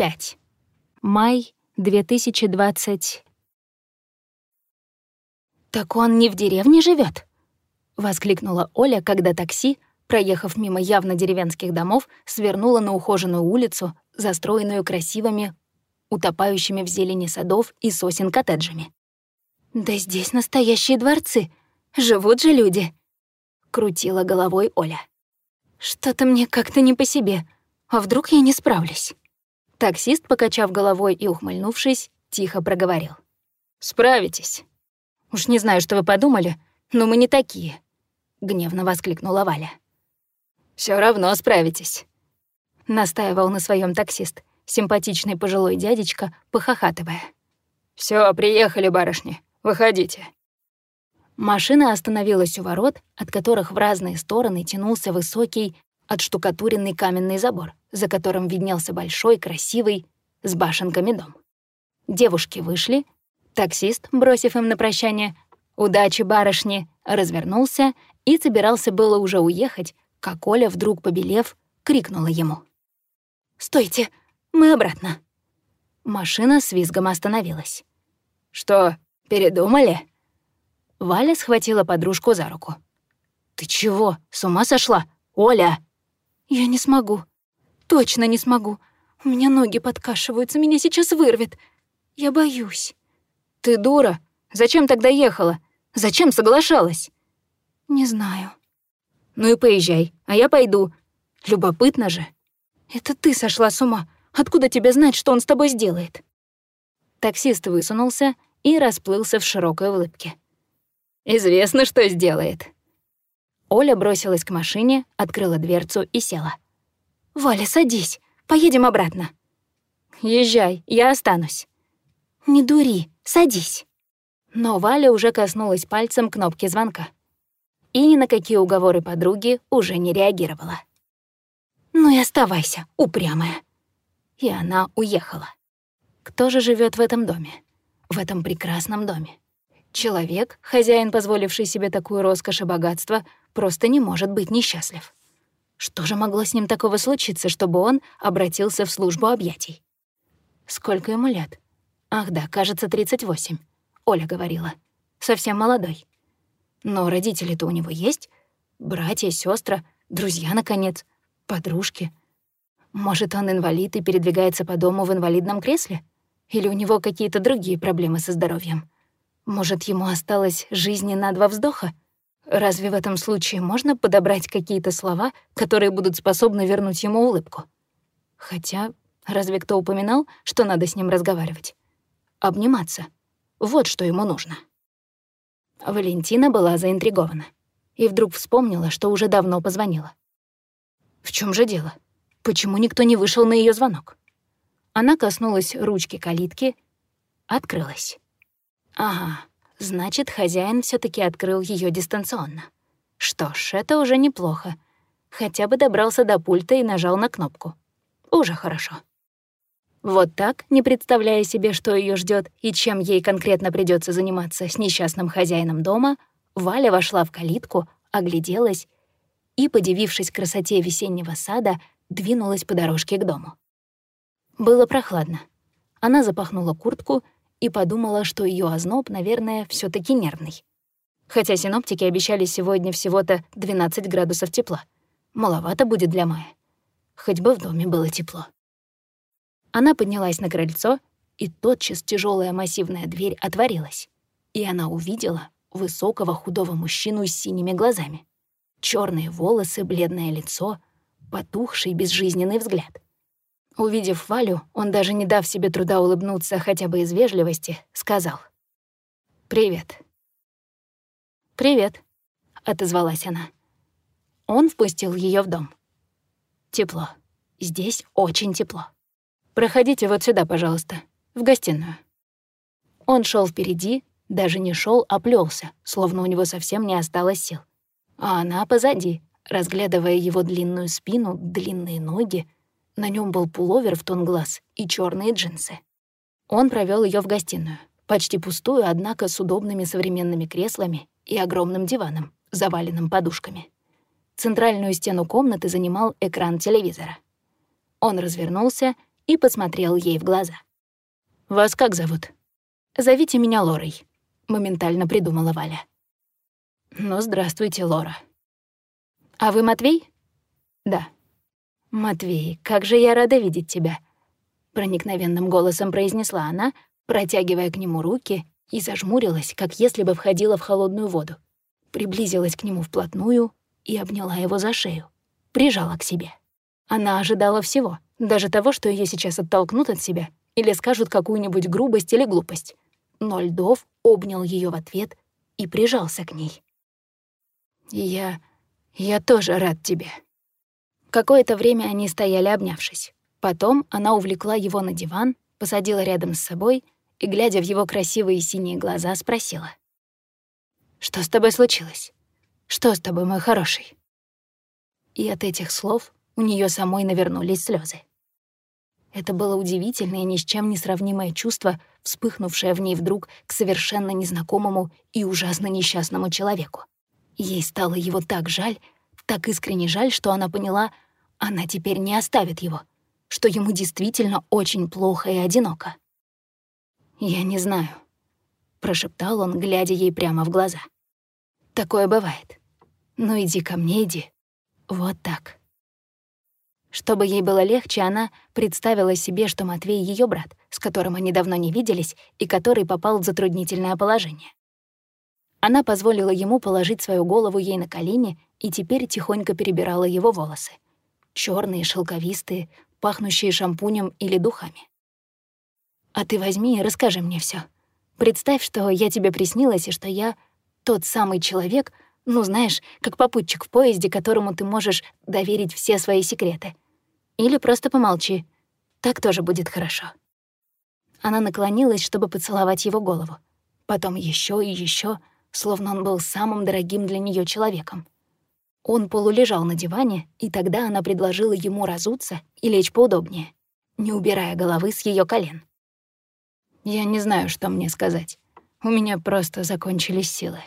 5. Май 2020. «Так он не в деревне живет? воскликнула Оля, когда такси, проехав мимо явно деревенских домов, свернуло на ухоженную улицу, застроенную красивыми, утопающими в зелени садов и сосен коттеджами. «Да здесь настоящие дворцы. Живут же люди!» — крутила головой Оля. «Что-то мне как-то не по себе. А вдруг я не справлюсь?» Таксист, покачав головой и ухмыльнувшись, тихо проговорил. «Справитесь. Уж не знаю, что вы подумали, но мы не такие», — гневно воскликнула Валя. Все равно справитесь», — настаивал на своем таксист, симпатичный пожилой дядечка, похохатывая. Все, приехали, барышни, выходите». Машина остановилась у ворот, от которых в разные стороны тянулся высокий, отштукатуренный каменный забор, за которым виднелся большой, красивый, с башенками дом. Девушки вышли, таксист, бросив им на прощание «Удачи, барышни!», развернулся и собирался было уже уехать, как Оля, вдруг побелев, крикнула ему. «Стойте, мы обратно!» Машина с визгом остановилась. «Что, передумали?» Валя схватила подружку за руку. «Ты чего, с ума сошла? Оля!» «Я не смогу. Точно не смогу. У меня ноги подкашиваются, меня сейчас вырвет. Я боюсь». «Ты дура. Зачем тогда ехала? Зачем соглашалась?» «Не знаю». «Ну и поезжай, а я пойду. Любопытно же». «Это ты сошла с ума. Откуда тебе знать, что он с тобой сделает?» Таксист высунулся и расплылся в широкой улыбке. «Известно, что сделает». Оля бросилась к машине, открыла дверцу и села. «Валя, садись, поедем обратно». «Езжай, я останусь». «Не дури, садись». Но Валя уже коснулась пальцем кнопки звонка. И ни на какие уговоры подруги уже не реагировала. «Ну и оставайся, упрямая». И она уехала. Кто же живет в этом доме? В этом прекрасном доме? Человек, хозяин, позволивший себе такую роскошь и богатство, просто не может быть несчастлив. Что же могло с ним такого случиться, чтобы он обратился в службу объятий? Сколько ему лет? Ах да, кажется, 38. Оля говорила. Совсем молодой. Но родители-то у него есть. Братья, сестра, друзья, наконец, подружки. Может, он инвалид и передвигается по дому в инвалидном кресле? Или у него какие-то другие проблемы со здоровьем? Может, ему осталось жизни на два вздоха? Разве в этом случае можно подобрать какие-то слова, которые будут способны вернуть ему улыбку? Хотя, разве кто упоминал, что надо с ним разговаривать? Обниматься. Вот что ему нужно. Валентина была заинтригована и вдруг вспомнила, что уже давно позвонила. В чем же дело? Почему никто не вышел на ее звонок? Она коснулась ручки калитки, открылась. Ага, значит, хозяин все таки открыл ее дистанционно. Что ж, это уже неплохо. Хотя бы добрался до пульта и нажал на кнопку. Уже хорошо. Вот так, не представляя себе, что ее ждет и чем ей конкретно придется заниматься с несчастным хозяином дома, Валя вошла в калитку, огляделась и, подивившись красоте весеннего сада, двинулась по дорожке к дому. Было прохладно. Она запахнула куртку и подумала, что ее озноб, наверное, все таки нервный. Хотя синоптики обещали сегодня всего-то 12 градусов тепла. Маловато будет для мая. Хоть бы в доме было тепло. Она поднялась на крыльцо, и тотчас тяжелая массивная дверь отворилась, и она увидела высокого худого мужчину с синими глазами. черные волосы, бледное лицо, потухший безжизненный взгляд. Увидев Валю, он, даже не дав себе труда улыбнуться хотя бы из вежливости, сказал «Привет». «Привет», — отозвалась она. Он впустил ее в дом. Тепло. Здесь очень тепло. Проходите вот сюда, пожалуйста, в гостиную». Он шел впереди, даже не шел, а плелся, словно у него совсем не осталось сил. А она позади, разглядывая его длинную спину, длинные ноги. На нем был пуловер в тон глаз и черные джинсы. Он провел ее в гостиную, почти пустую, однако с удобными современными креслами и огромным диваном, заваленным подушками. Центральную стену комнаты занимал экран телевизора. Он развернулся и посмотрел ей в глаза. «Вас как зовут?» «Зовите меня Лорой», — моментально придумала Валя. «Ну, здравствуйте, Лора». «А вы Матвей?» «Да». «Матвей, как же я рада видеть тебя», — проникновенным голосом произнесла она, протягивая к нему руки и зажмурилась, как если бы входила в холодную воду. Приблизилась к нему вплотную и обняла его за шею, прижала к себе. Она ожидала всего, даже того, что ее сейчас оттолкнут от себя или скажут какую-нибудь грубость или глупость. Но Льдов обнял ее в ответ и прижался к ней. «Я... я тоже рад тебе». Какое-то время они стояли, обнявшись. Потом она увлекла его на диван, посадила рядом с собой и, глядя в его красивые синие глаза, спросила. «Что с тобой случилось? Что с тобой, мой хороший?» И от этих слов у нее самой навернулись слезы. Это было удивительное, ни с чем не сравнимое чувство, вспыхнувшее в ней вдруг к совершенно незнакомому и ужасно несчастному человеку. Ей стало его так жаль, так искренне жаль, что она поняла, она теперь не оставит его, что ему действительно очень плохо и одиноко. «Я не знаю», — прошептал он, глядя ей прямо в глаза. «Такое бывает. Ну иди ко мне, иди. Вот так». Чтобы ей было легче, она представила себе, что Матвей — ее брат, с которым они давно не виделись и который попал в затруднительное положение. Она позволила ему положить свою голову ей на колени и теперь тихонько перебирала его волосы. черные, шелковистые, пахнущие шампунем или духами. «А ты возьми и расскажи мне все. Представь, что я тебе приснилась, и что я тот самый человек, ну, знаешь, как попутчик в поезде, которому ты можешь доверить все свои секреты. Или просто помолчи. Так тоже будет хорошо». Она наклонилась, чтобы поцеловать его голову. Потом еще и еще, словно он был самым дорогим для нее человеком. Он полулежал на диване, и тогда она предложила ему разуться и лечь поудобнее, не убирая головы с ее колен. «Я не знаю, что мне сказать. У меня просто закончились силы».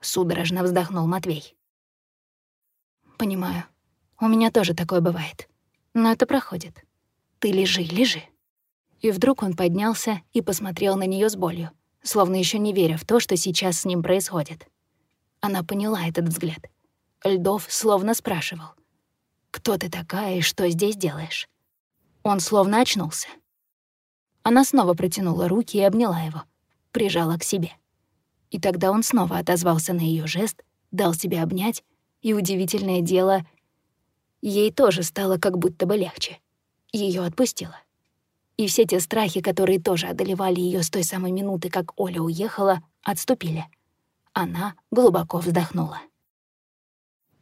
Судорожно вздохнул Матвей. «Понимаю. У меня тоже такое бывает. Но это проходит. Ты лежи, лежи». И вдруг он поднялся и посмотрел на нее с болью, словно еще не веря в то, что сейчас с ним происходит. Она поняла этот взгляд — Льдов словно спрашивал. «Кто ты такая и что здесь делаешь?» Он словно очнулся. Она снова протянула руки и обняла его, прижала к себе. И тогда он снова отозвался на ее жест, дал себе обнять, и удивительное дело, ей тоже стало как будто бы легче. Ее отпустило. И все те страхи, которые тоже одолевали ее с той самой минуты, как Оля уехала, отступили. Она глубоко вздохнула.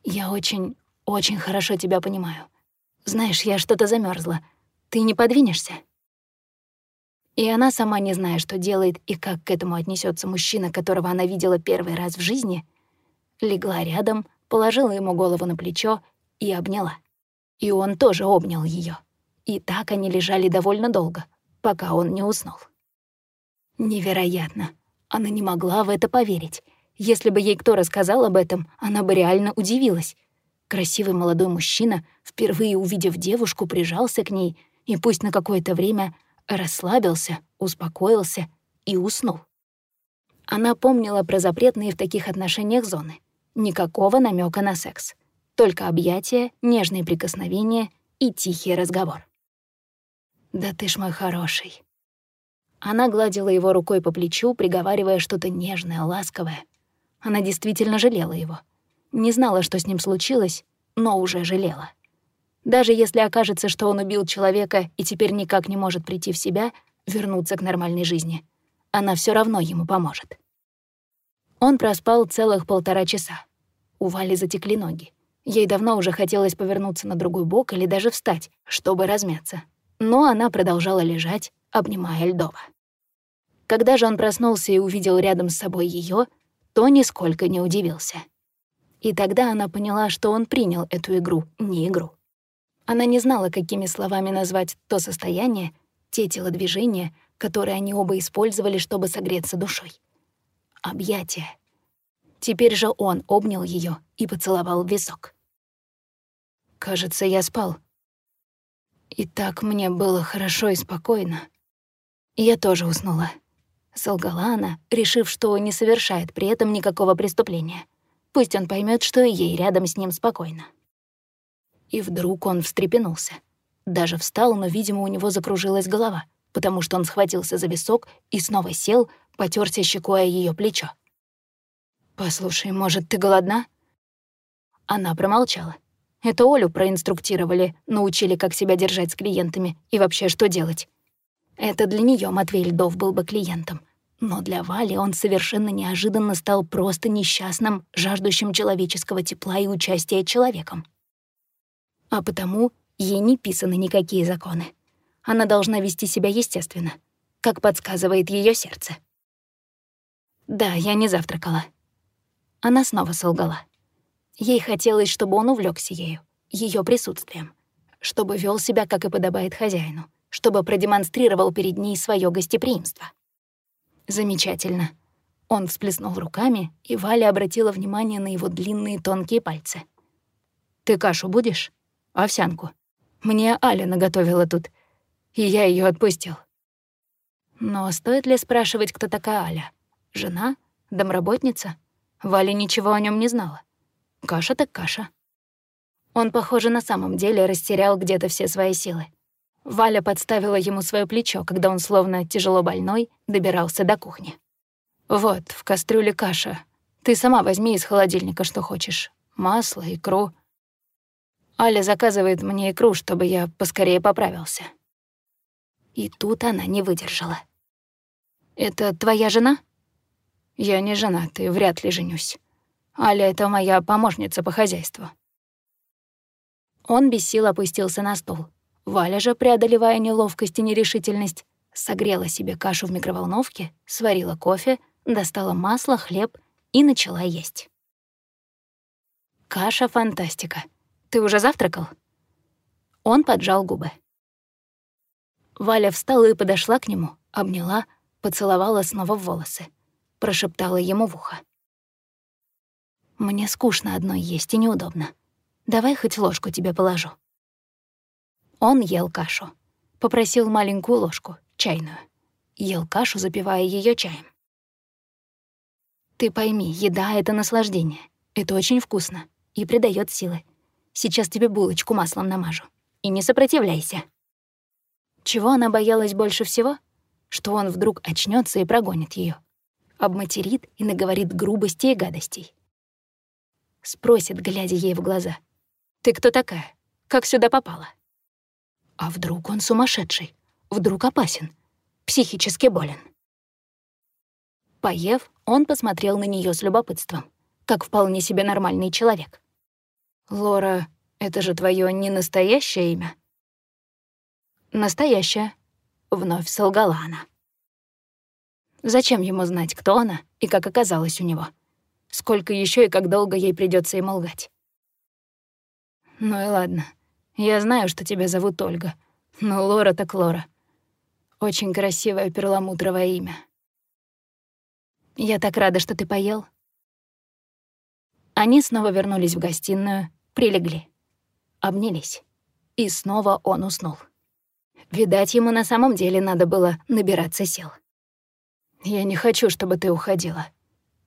«Я очень, очень хорошо тебя понимаю. Знаешь, я что-то замерзла. Ты не подвинешься?» И она, сама не зная, что делает и как к этому отнесется мужчина, которого она видела первый раз в жизни, легла рядом, положила ему голову на плечо и обняла. И он тоже обнял ее. И так они лежали довольно долго, пока он не уснул. Невероятно. Она не могла в это поверить. Если бы ей кто рассказал об этом, она бы реально удивилась. Красивый молодой мужчина, впервые увидев девушку, прижался к ней и пусть на какое-то время расслабился, успокоился и уснул. Она помнила про запретные в таких отношениях зоны. Никакого намека на секс. Только объятия, нежные прикосновения и тихий разговор. «Да ты ж мой хороший». Она гладила его рукой по плечу, приговаривая что-то нежное, ласковое. Она действительно жалела его. Не знала, что с ним случилось, но уже жалела. Даже если окажется, что он убил человека и теперь никак не может прийти в себя, вернуться к нормальной жизни, она все равно ему поможет. Он проспал целых полтора часа. У Вали затекли ноги. Ей давно уже хотелось повернуться на другой бок или даже встать, чтобы размяться. Но она продолжала лежать, обнимая Льдова. Когда же он проснулся и увидел рядом с собой ее, то нисколько не удивился. И тогда она поняла, что он принял эту игру, не игру. Она не знала, какими словами назвать то состояние, те телодвижения, которые они оба использовали, чтобы согреться душой. Объятия. Теперь же он обнял ее и поцеловал в висок. «Кажется, я спал». И так мне было хорошо и спокойно. Я тоже уснула. Солгала она, решив, что не совершает при этом никакого преступления. Пусть он поймет, что ей рядом с ним спокойно. И вдруг он встрепенулся. Даже встал, но, видимо, у него закружилась голова, потому что он схватился за висок и снова сел, потерся щекой о ее плечо. «Послушай, может, ты голодна?» Она промолчала. Это Олю проинструктировали, научили, как себя держать с клиентами и вообще что делать. Это для нее Матвей Льдов был бы клиентом. Но для Вали он совершенно неожиданно стал просто несчастным, жаждущим человеческого тепла и участия человеком. А потому ей не писаны никакие законы. Она должна вести себя естественно, как подсказывает ее сердце. «Да, я не завтракала». Она снова солгала. Ей хотелось, чтобы он увлекся ею, ее присутствием, чтобы вел себя, как и подобает хозяину, чтобы продемонстрировал перед ней свое гостеприимство. Замечательно. Он всплеснул руками, и Валя обратила внимание на его длинные тонкие пальцы. «Ты кашу будешь? Овсянку. Мне Аля наготовила тут, и я ее отпустил». Но стоит ли спрашивать, кто такая Аля? Жена? Домработница? Валя ничего о нем не знала. Каша так каша. Он, похоже, на самом деле растерял где-то все свои силы. Валя подставила ему свое плечо, когда он, словно тяжело больной, добирался до кухни. «Вот, в кастрюле каша. Ты сама возьми из холодильника, что хочешь. Масло, икру». Аля заказывает мне икру, чтобы я поскорее поправился. И тут она не выдержала. «Это твоя жена?» «Я не женат и вряд ли женюсь. Аля — это моя помощница по хозяйству». Он без сил опустился на стул. Валя же, преодолевая неловкость и нерешительность, согрела себе кашу в микроволновке, сварила кофе, достала масло, хлеб и начала есть. «Каша — фантастика. Ты уже завтракал?» Он поджал губы. Валя встала и подошла к нему, обняла, поцеловала снова в волосы, прошептала ему в ухо. Мне скучно одной есть и неудобно. Давай хоть ложку тебе положу». Он ел кашу. Попросил маленькую ложку, чайную. Ел кашу, запивая ее чаем. «Ты пойми, еда — это наслаждение. Это очень вкусно и придает силы. Сейчас тебе булочку маслом намажу. И не сопротивляйся». Чего она боялась больше всего? Что он вдруг очнется и прогонит ее, Обматерит и наговорит грубостей и гадостей. Спросит, глядя ей в глаза. «Ты кто такая? Как сюда попала?» А вдруг он сумасшедший? Вдруг опасен? Психически болен? Поев, он посмотрел на нее с любопытством, как вполне себе нормальный человек. «Лора, это же твое не настоящее имя?» «Настоящее», — вновь солгала она. Зачем ему знать, кто она и как оказалась у него? Сколько еще и как долго ей придется им лгать. Ну и ладно. Я знаю, что тебя зовут Ольга. Но Лора так Лора. Очень красивое перламутровое имя. Я так рада, что ты поел. Они снова вернулись в гостиную, прилегли. Обнялись. И снова он уснул. Видать, ему на самом деле надо было набираться сил. «Я не хочу, чтобы ты уходила», —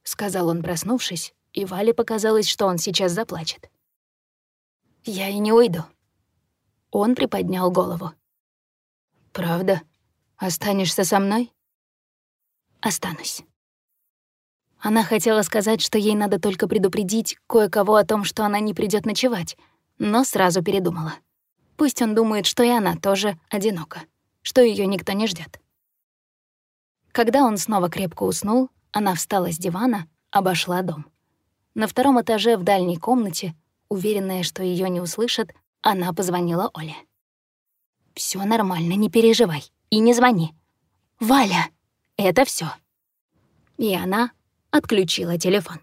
сказал он, проснувшись, и Вале показалось, что он сейчас заплачет. «Я и не уйду». Он приподнял голову. «Правда? Останешься со мной?» «Останусь». Она хотела сказать, что ей надо только предупредить кое-кого о том, что она не придет ночевать, но сразу передумала. Пусть он думает, что и она тоже одинока, что ее никто не ждет. Когда он снова крепко уснул, она встала с дивана, обошла дом. На втором этаже в дальней комнате, уверенная, что ее не услышат, она позвонила Оле. Все нормально, не переживай. И не звони. Валя, это все. И она отключила телефон.